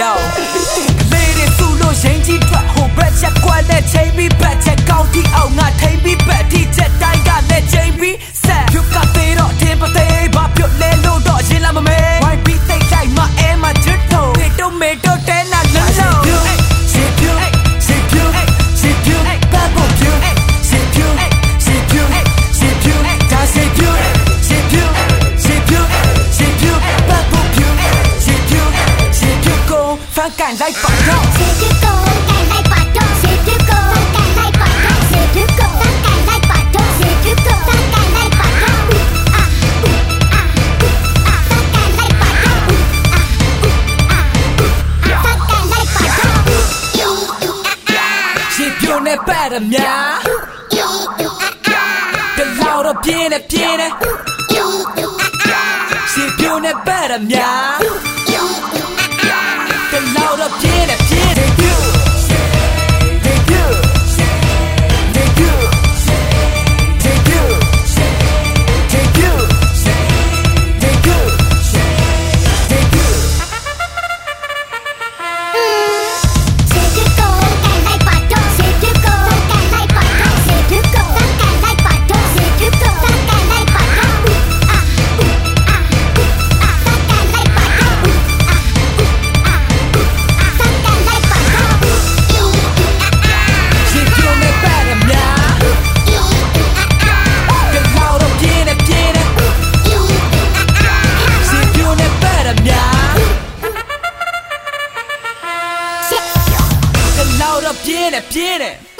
Yo လေးတွေစုလို့ရင်ကြီးထွက်ဟိုဘက်ချက်ကွက်နဲ့ချိန်ပြီးဘက်ချက် cản lại quả trọ Sư thứ cô cản lại quả trọ Sư thứ cô cản lại quả trọ Sư thứ cô tăng cản lại quả trọ Sư thứ cô tăng cản lại quả trọ Chipione per mia Dell'auro piena piena Chipione per mia load up, get it. piene, piene!